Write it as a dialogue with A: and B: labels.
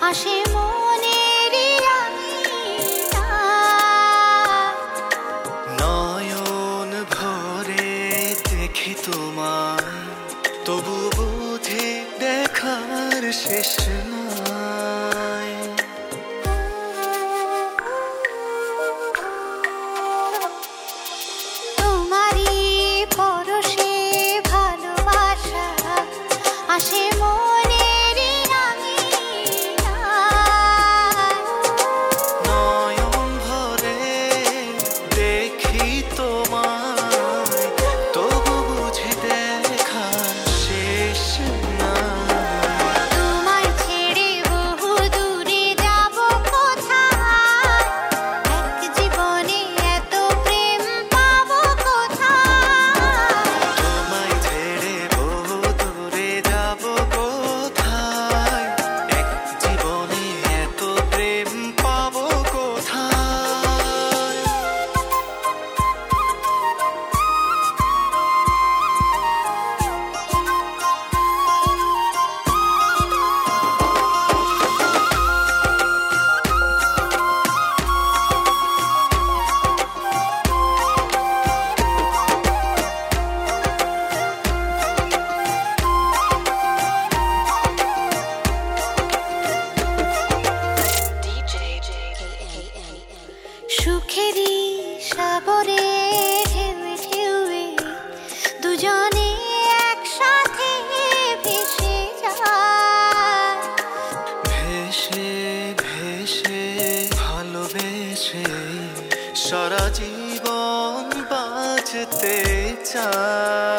A: আসে মনের
B: নয়ন ভরে দেখি তোমার তবু বুঝে দেখার শেষ
A: না ভালোবেসে
B: ভালোবেসে সারা জীবন বাঁচতে চায়